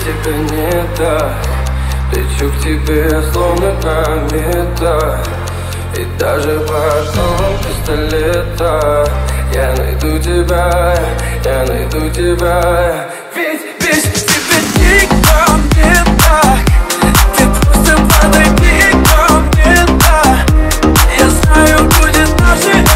тебя не так. Лечу к тебе словно комета И даже под словом пистолета. Я найду тебя, я найду тебя. Ведь ведь тебя никто не так. Ты просто подойди ко мне так Я знаю, будет наши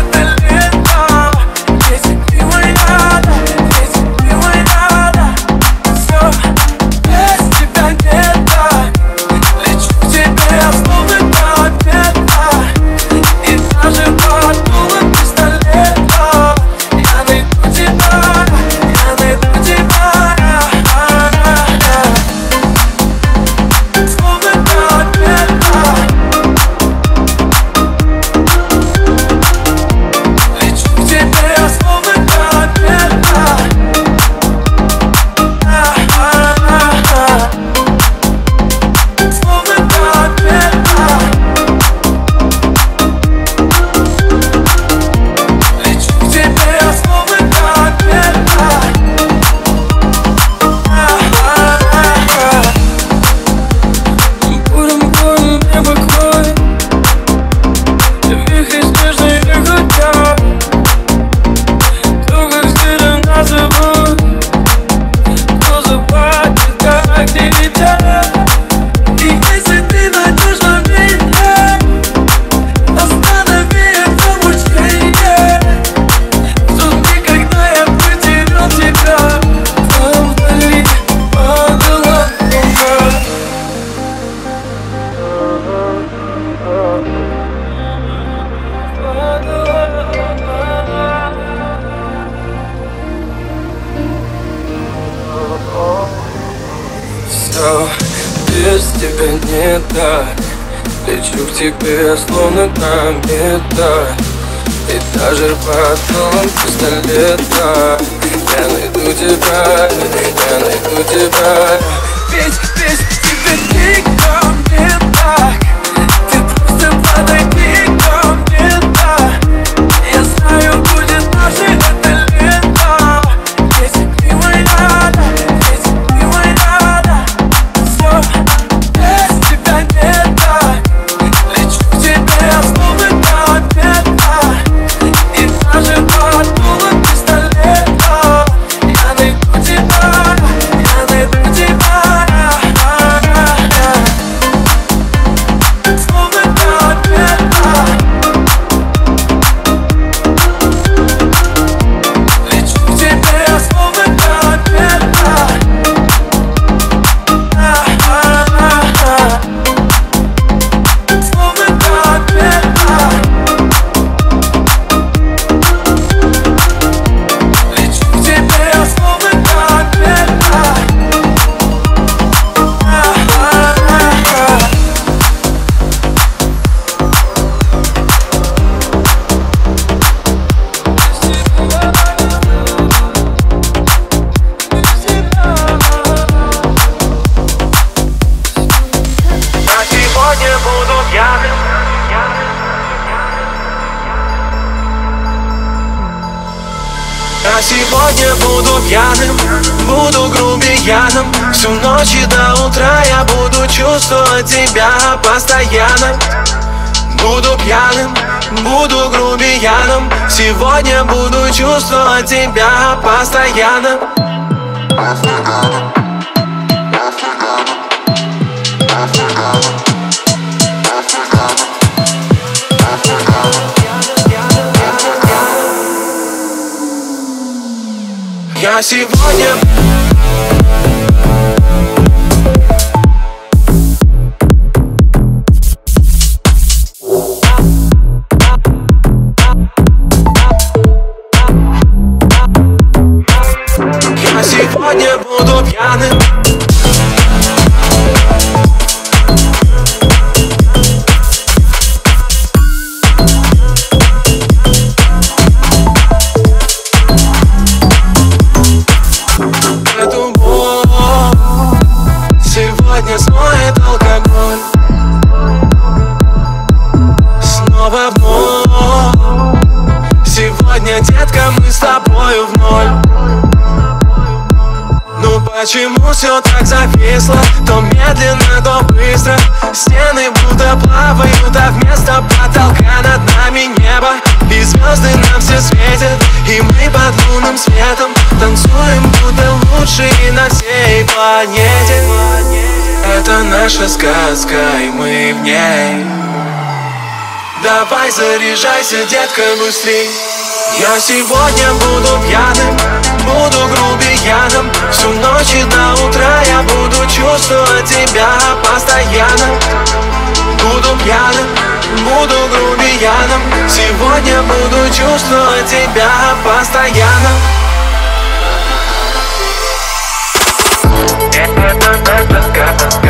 тебя, я найду тебя Петь, петь, сегодня буду чувствовать тебя постоянно. Я сегодня Panie, bo Почему все так зависло? То медленно, то быстро. Стены будто плавают, а вместо потолка над нами небо. И звезды нам все светят И мы под лунным светом Танцуем, будто лучшие на всей планете. Это наша сказка, и мы в ней. Давай заряжайся, детка, быстрей Я сегодня буду пьяным, буду грубияном Всю ночь и до утра я буду чувствовать тебя постоянно. Буду пьяным, буду грубияном Сегодня буду чувствовать тебя постоянно. Это наша тоска, тоска,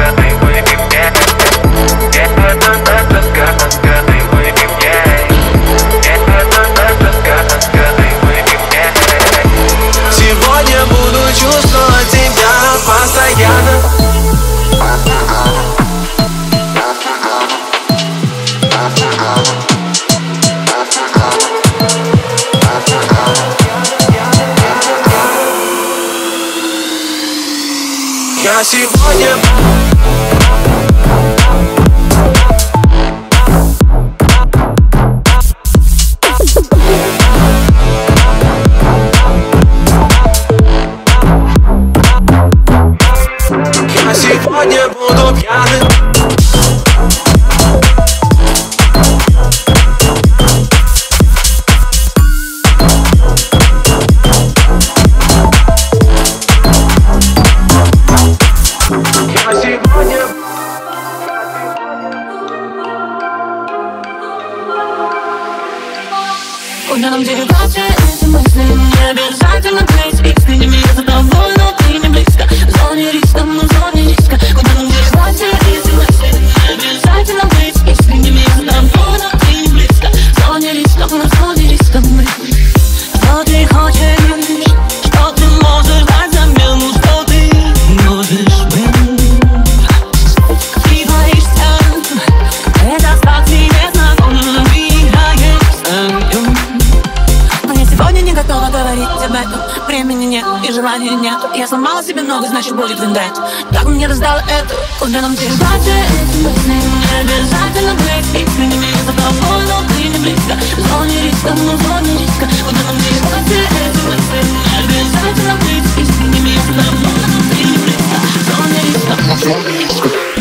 сегодня виндет Так мне раздала это Куда нам эти мысли Не обязательно быть искренними Я за тобой, но ты не близко. В зоне риска, мы в зоне риска. Куда нам эти мысли Не обязательно быть искренними Я за тобой, но ты не близко. В зоне риска, мы в зоне риска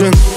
не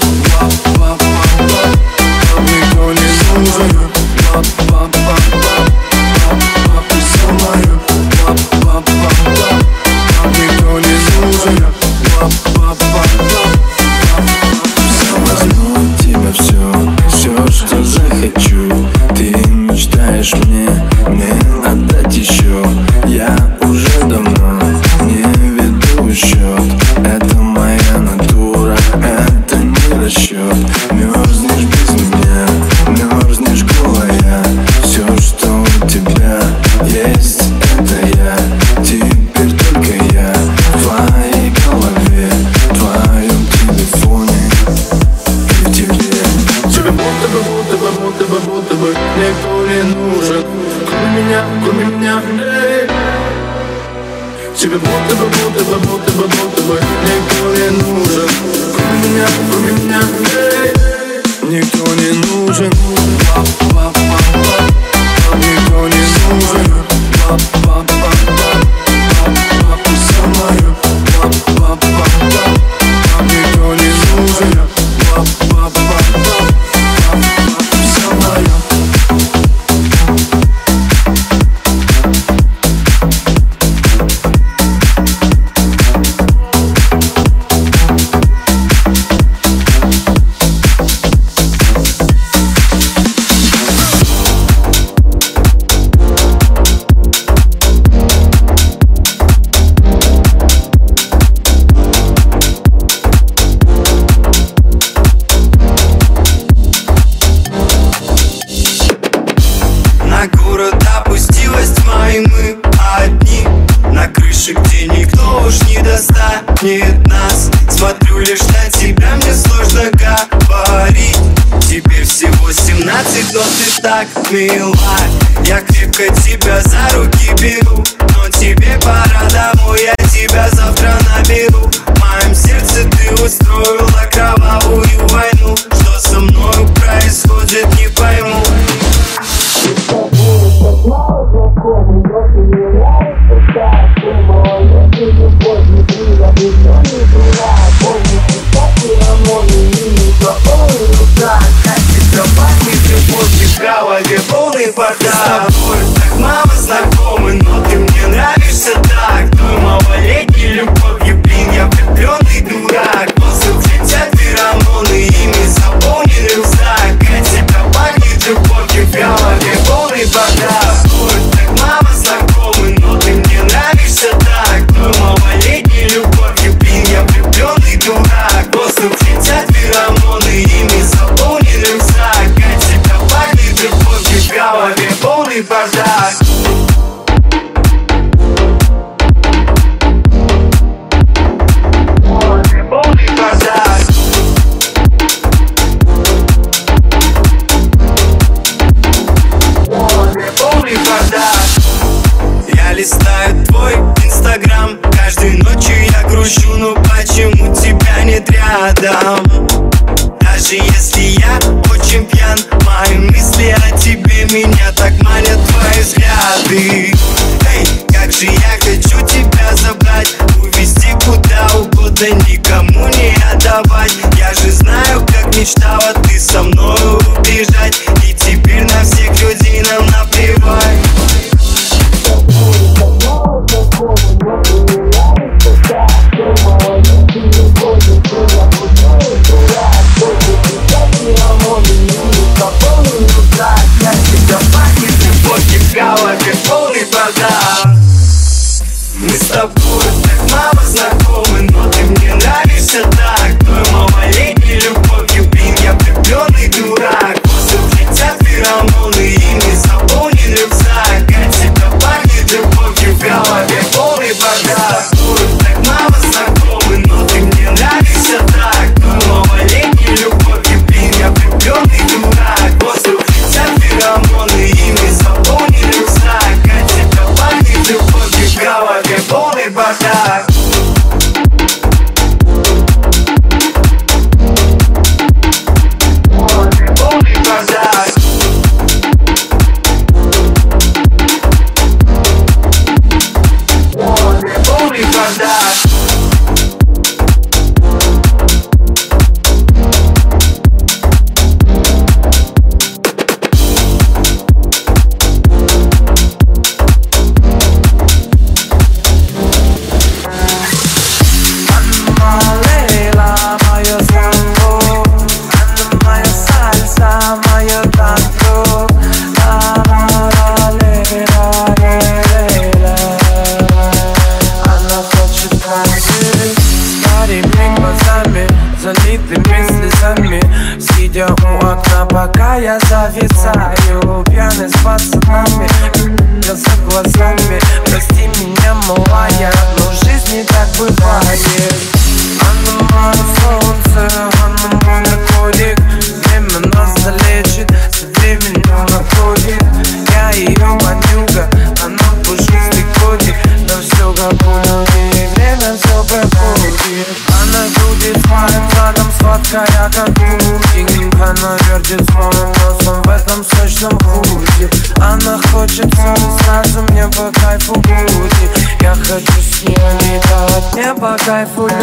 try for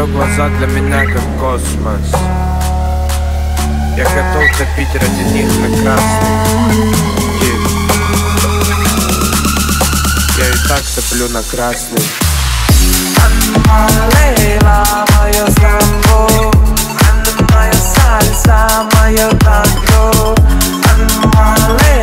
Ее глаза для меня как космос. Я готов топить ради них на красный. Я и так топлю на красный. Лейла, мое самбо моя сальса, мое танго лейла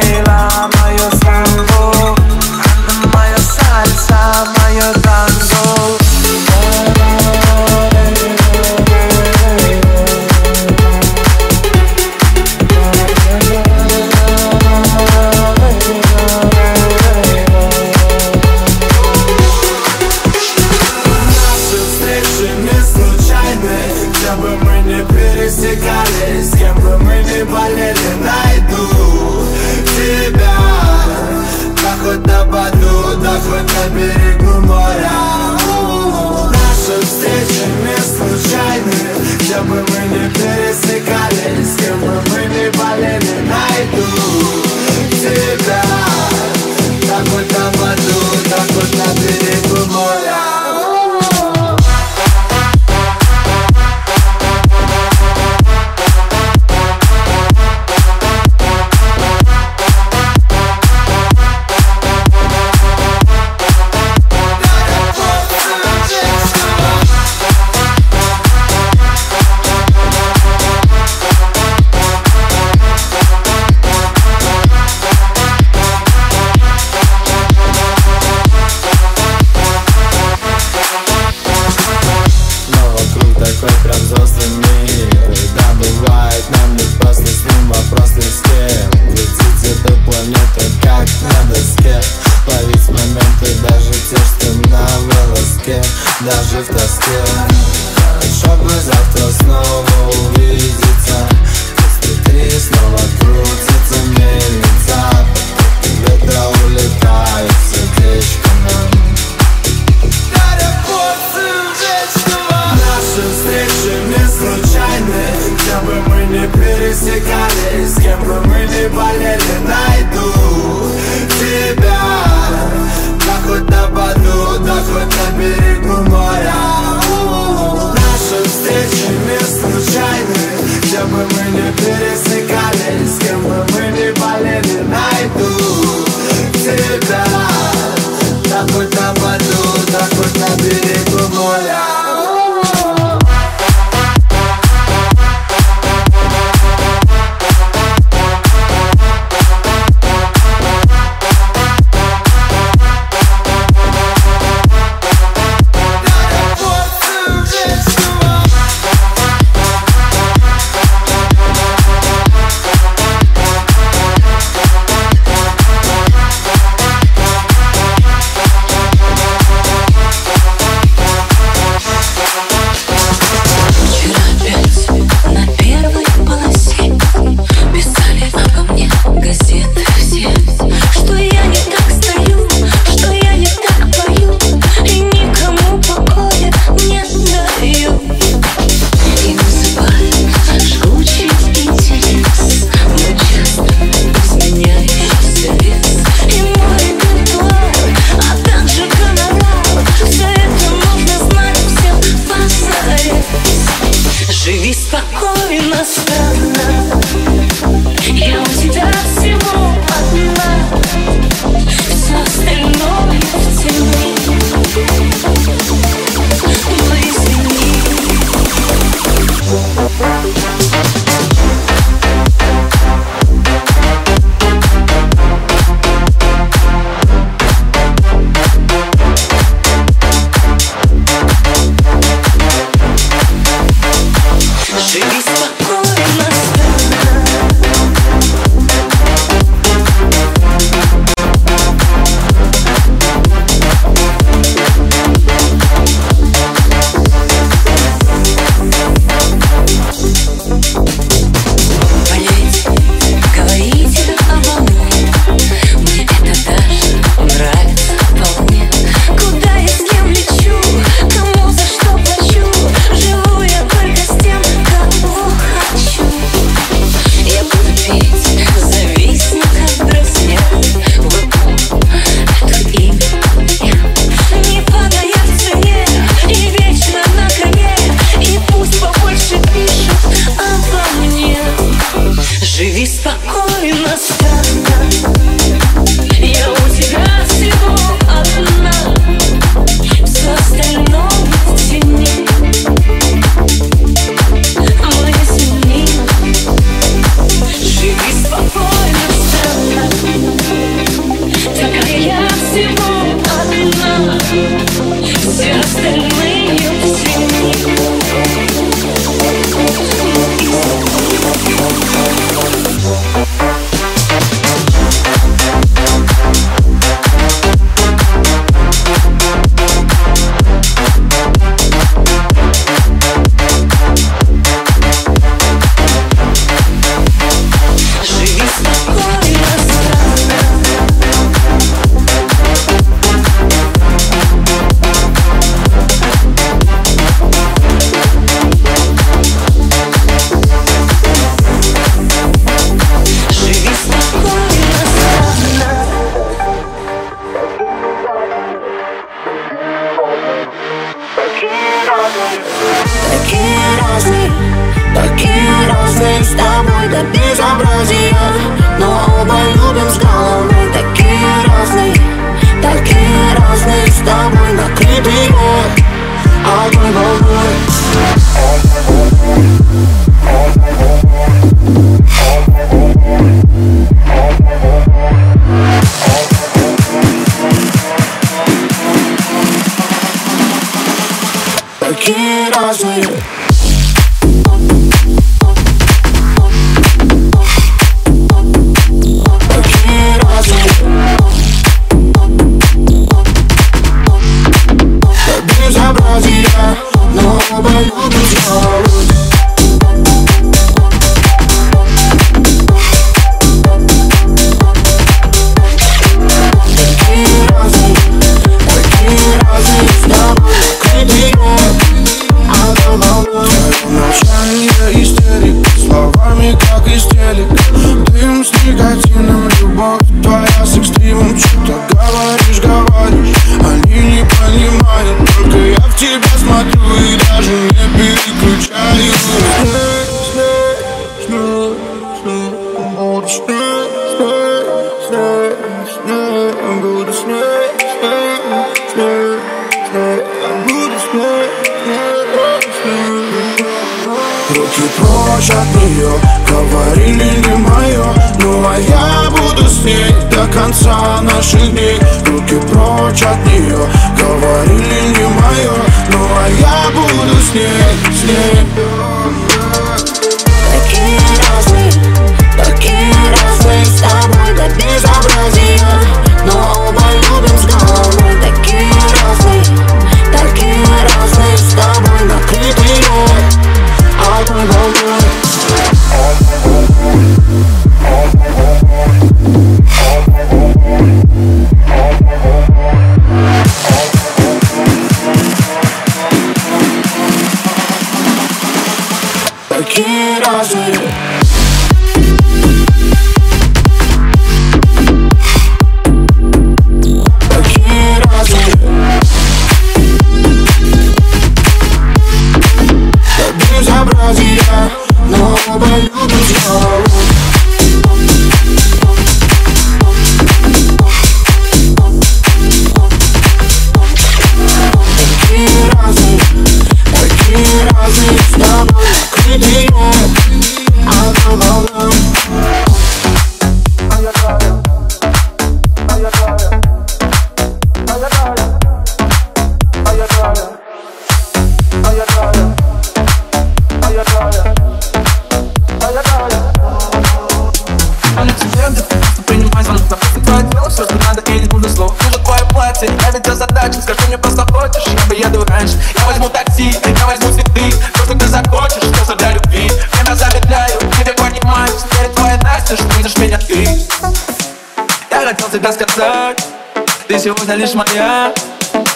сегодня лишь моя.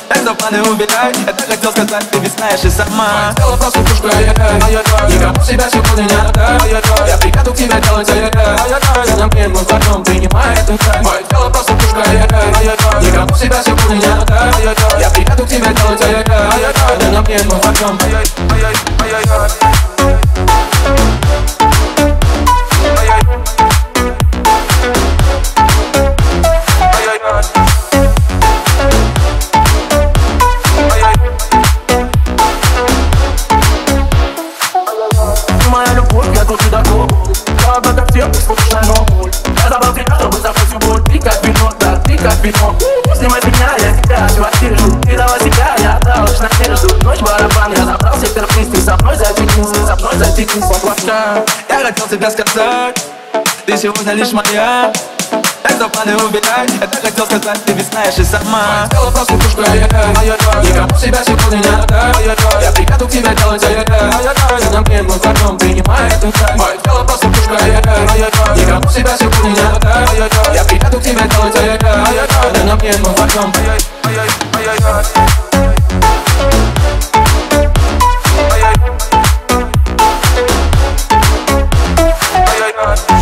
Тогда планы убегай Это хотел сказать, ты ведь знаешь и сама. Сделала просто кружку, Никому себя сегодня не отдай Я приеду к тебе делать За нами мы вдвоем принимай эту Мое тело просто кружка, Никому себя сегодня не отдай Я приеду к тебе делать За нами мы вдвоем тебе сказать Ты сегодня лишь моя Это планы убирай Это хотел сказать, ты ведь знаешь и сама Сделала проститушку, ай-яй-яй Никому себя сегодня не надо Я приеду к тебе делать, За нам мы вдвоем принимай этот кайф Мое тело проститушка, ай-яй-яй Никому себя сегодня не надо Я приеду к тебе делать, За нам мы вдвоем, Oh,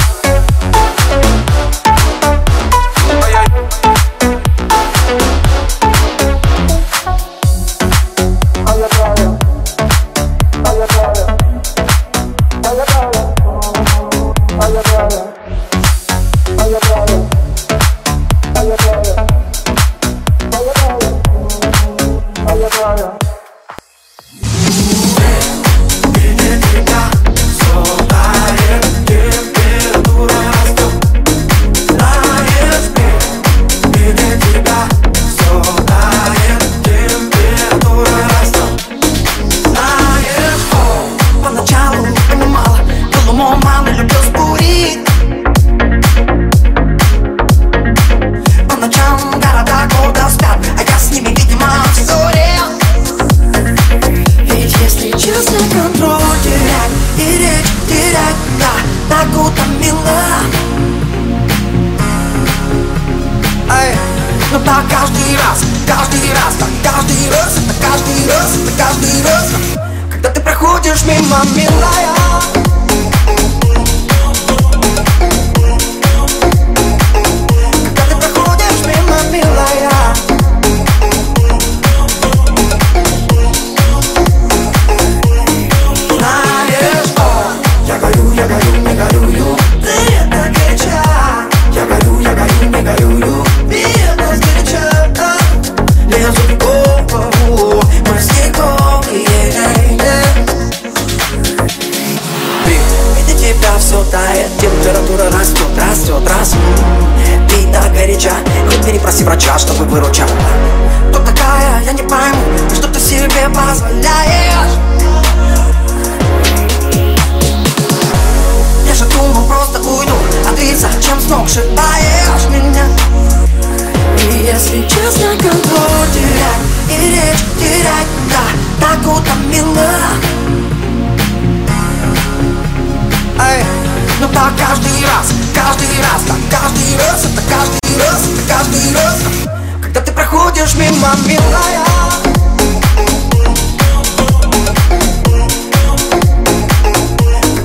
ай-яй-яй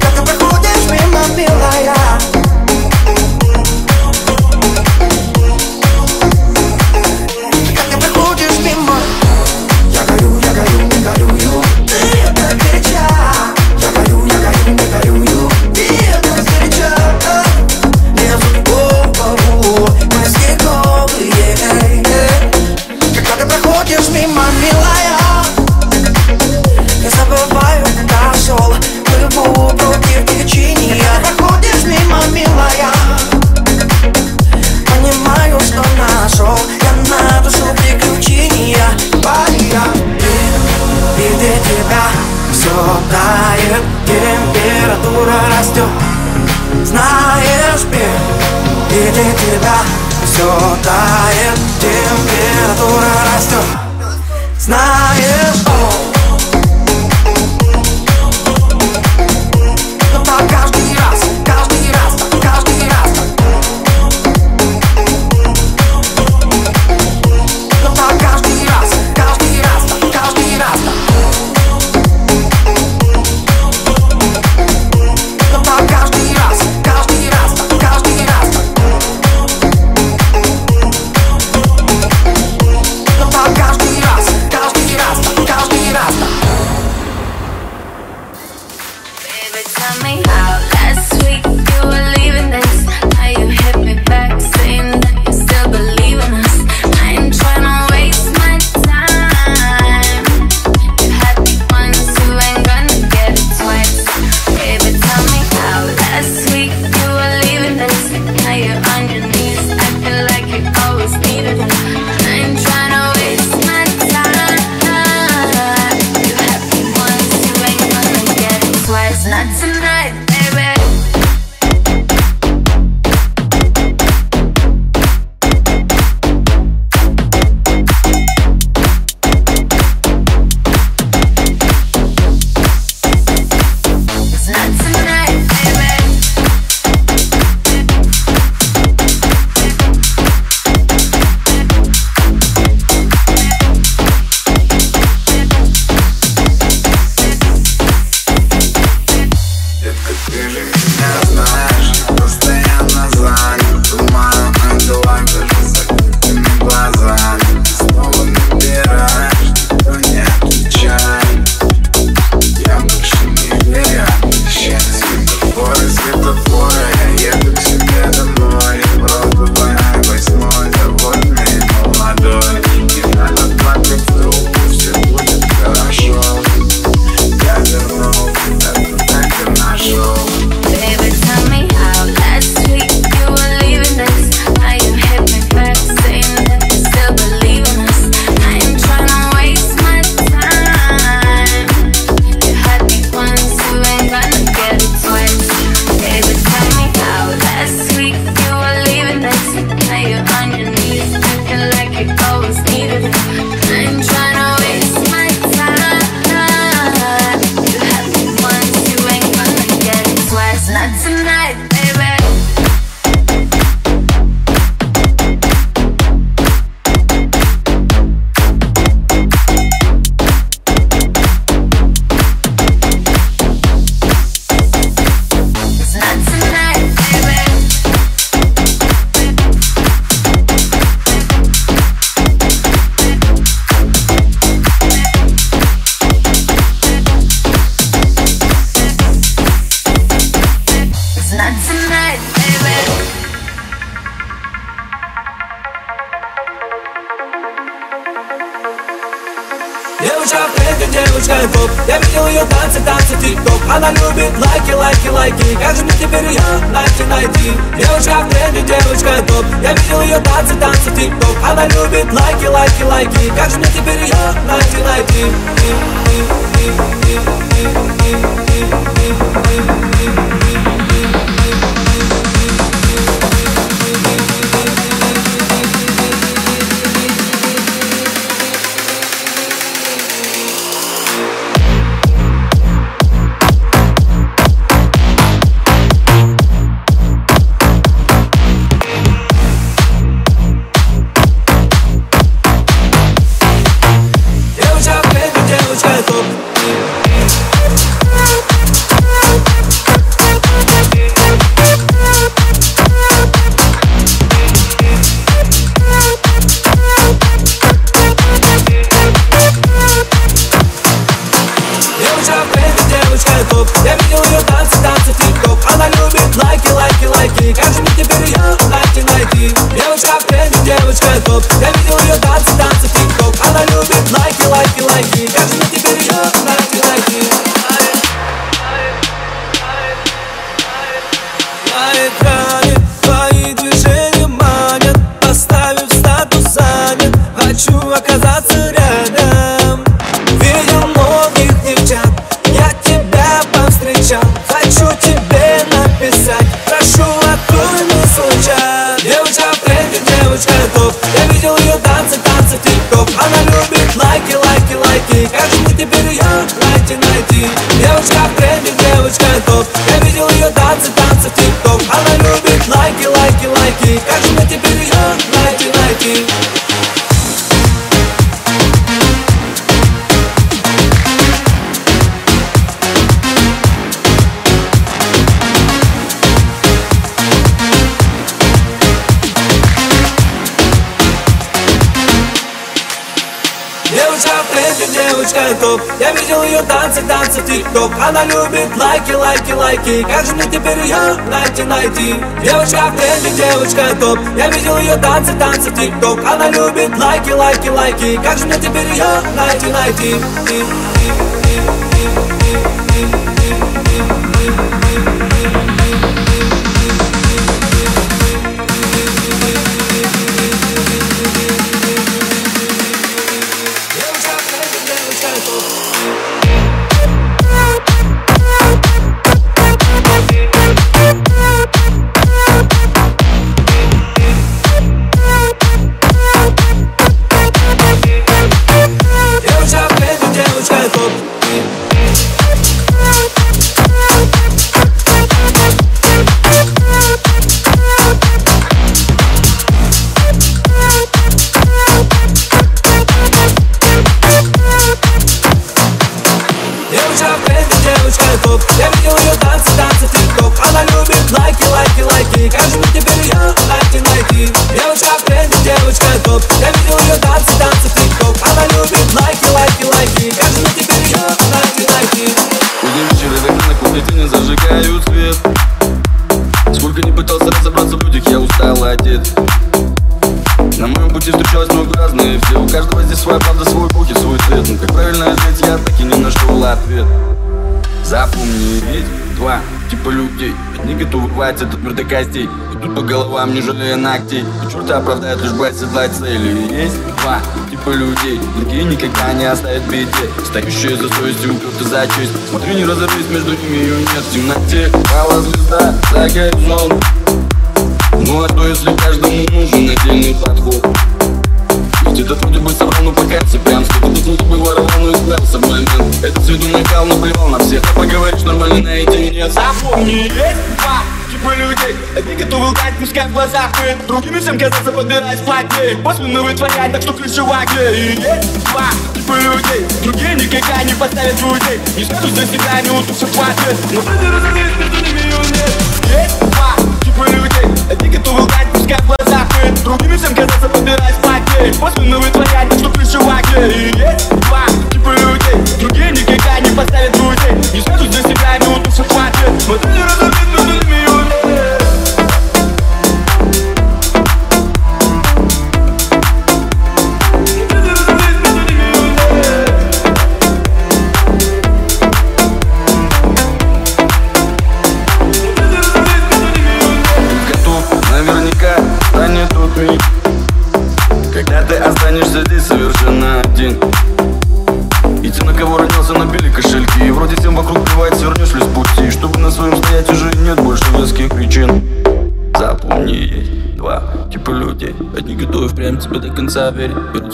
Not tonight, baby Теперь ее найти, найти. Девочка в тренде, девочка топ. Я видел ее танцы, танцы, тик-ток. Она любит лайки, лайки, лайки. Как же мне теперь ее найти, найти лайки Как же мне теперь ее найти, найти Девочка в тренде, девочка топ. Я видел ее танцы, танцы, тик-ток. Она любит лайки, лайки, лайки. Как же мне теперь ее найти, найти Одни готовы рвать этот мир до костей. Идут по головам, не жалея ногтей И черта оправдает лишь бы оседлать цели Есть два типа людей Другие никогда не оставят беде. Стоящие за совестью, укрыты за честь. Смотри, не разорвись, между ними ее нет. В темноте пала звезда за горизонт. Ну а что, если каждому нужен отдельный подход? Этот вроде бы собрал, но пока цыганский Ты тут вроде бы воровал, но избрался в момент. Этот с виду накал, наплевал на всех. А поговоришь нормально наедине Запомни, есть два типа людей. Одни готовы лгать, пускай в глазах ты Другими всем казаться, подбирать платнее После вытворять, так что ключевая где И есть два типа людей Другие никогда не поставят людей Не скажут за себя, не утушат хватит Но вроде разорвись, между ними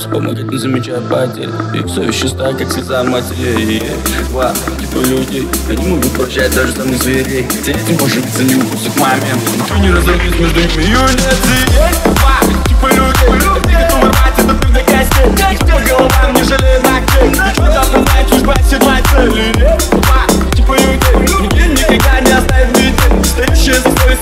Вспомнить не замечая потерь И все еще чиста, как слеза матери Два типа людей Я не могу прощать даже самых зверей Хотя этим может быть за не укусок маме. Никто не разорвет между ними. Юнец и есть Два типа, типа людей Готовы это ты до костей По головам не жалея ногтей Ничего там не знаешь, брать все два типа людей Никто никогда не оставит в беде. Стоящие за свой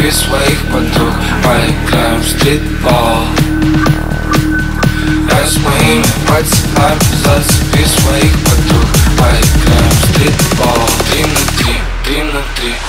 his way but took my glimpse did fall. As when what's happened us his way but took my glimpse did fall. Dignity dignity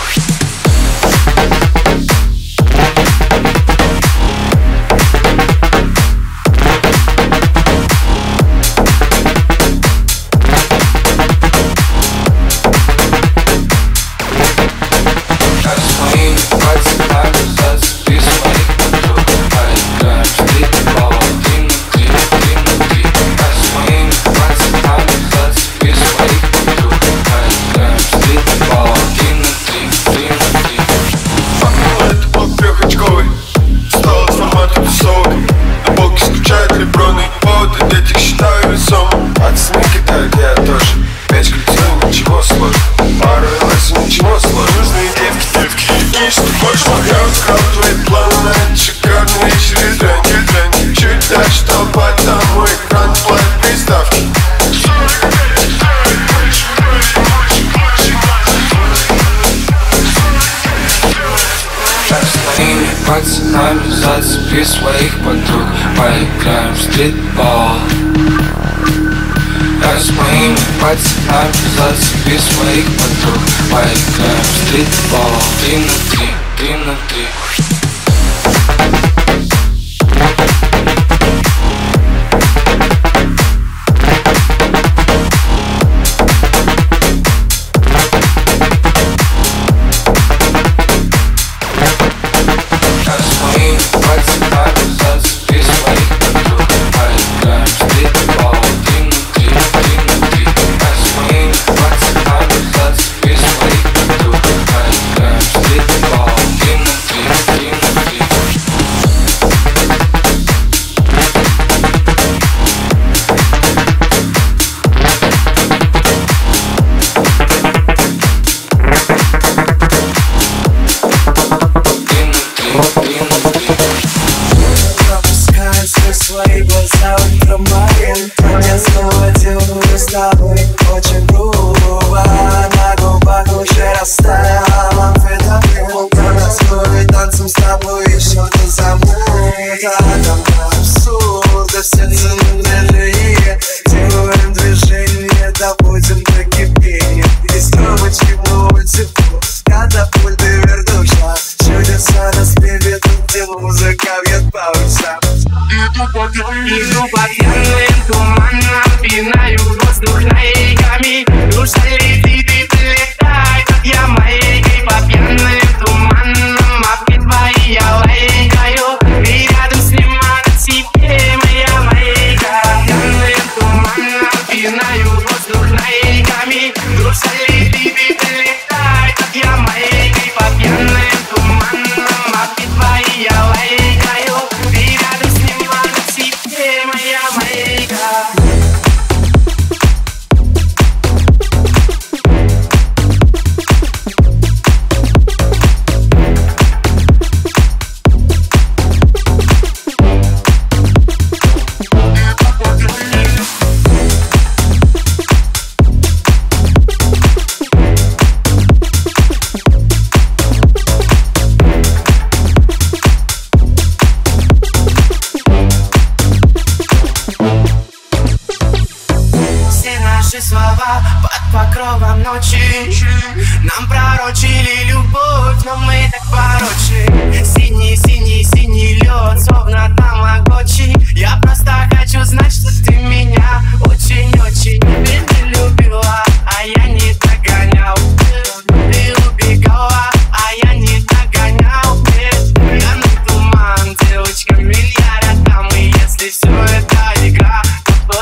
Зацепи своих подруг Поиграем в стритбол Я с моими пацанами Зацепи своих подруг Поиграем в стритбол Три на три, три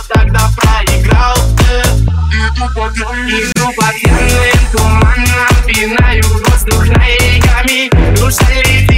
тогда проиграл ты. Иду под Иду под туманом, пинаю воздух ногами Душа летит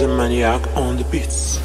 and the maniac on the beats.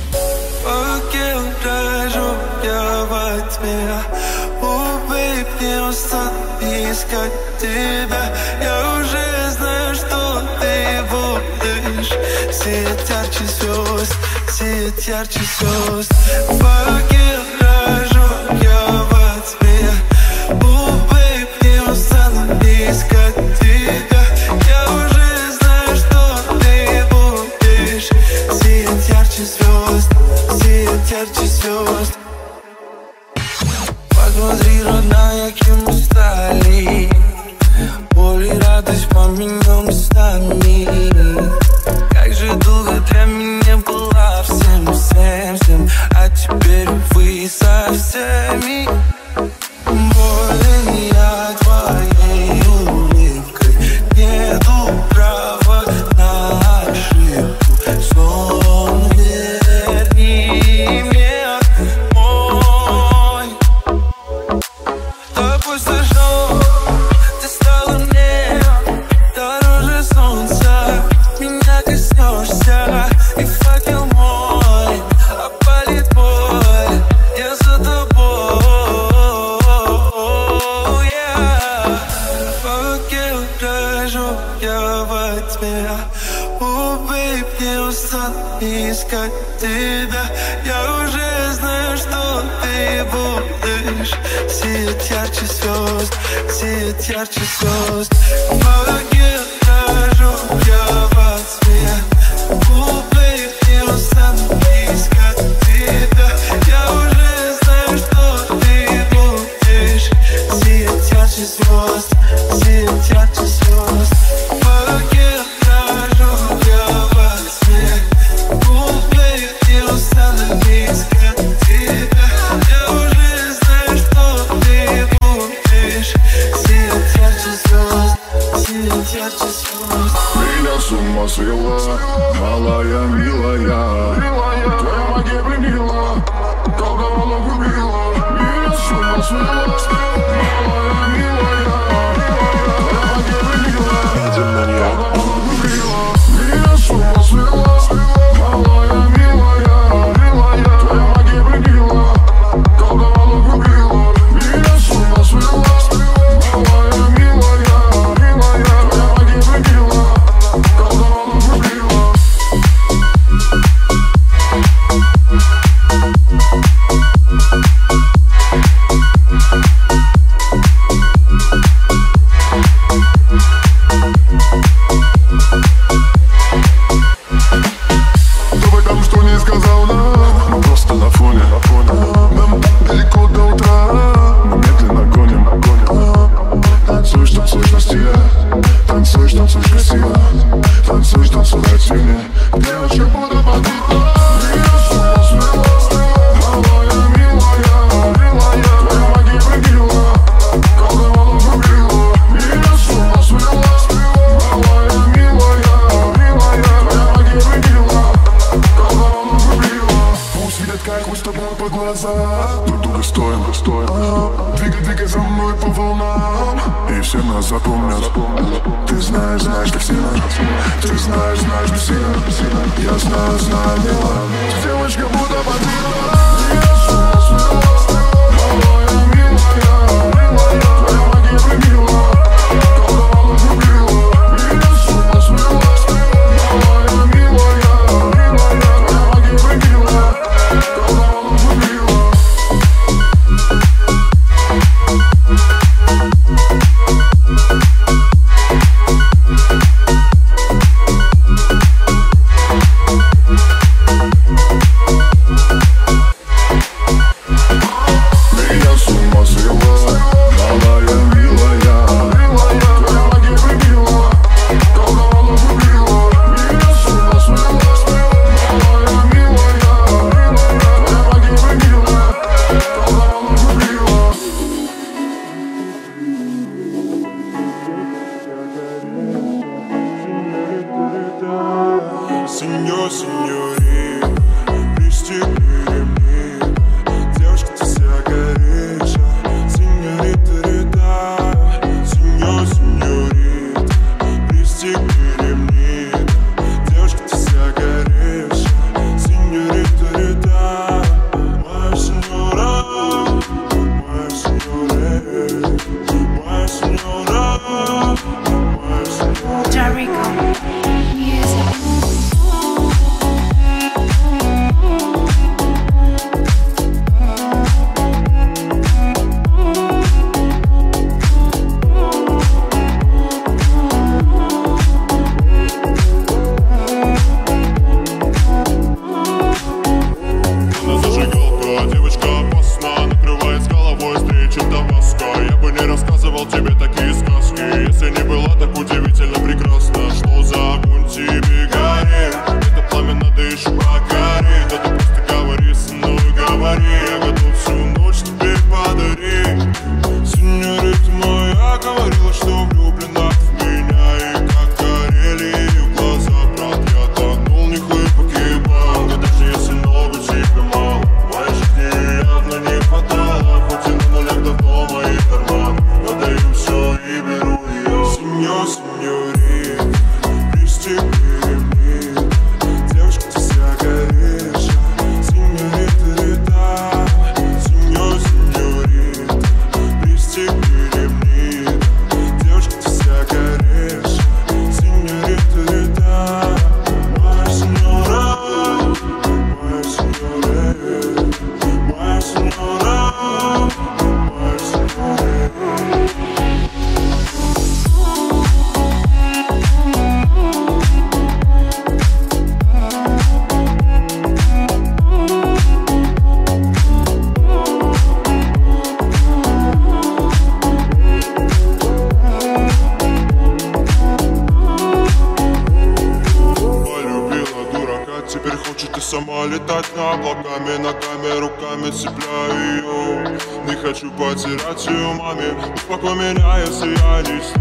остановись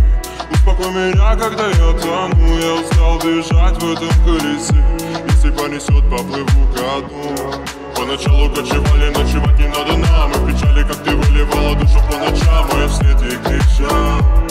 Успокой меня, когда я тону. Я устал бежать в этом колесе. Если понесет, поплыву ко дну. Поначалу кочевали, ночевать не надо нам. И печали, как ты выливала душу по ночам. А я вслед ей кричал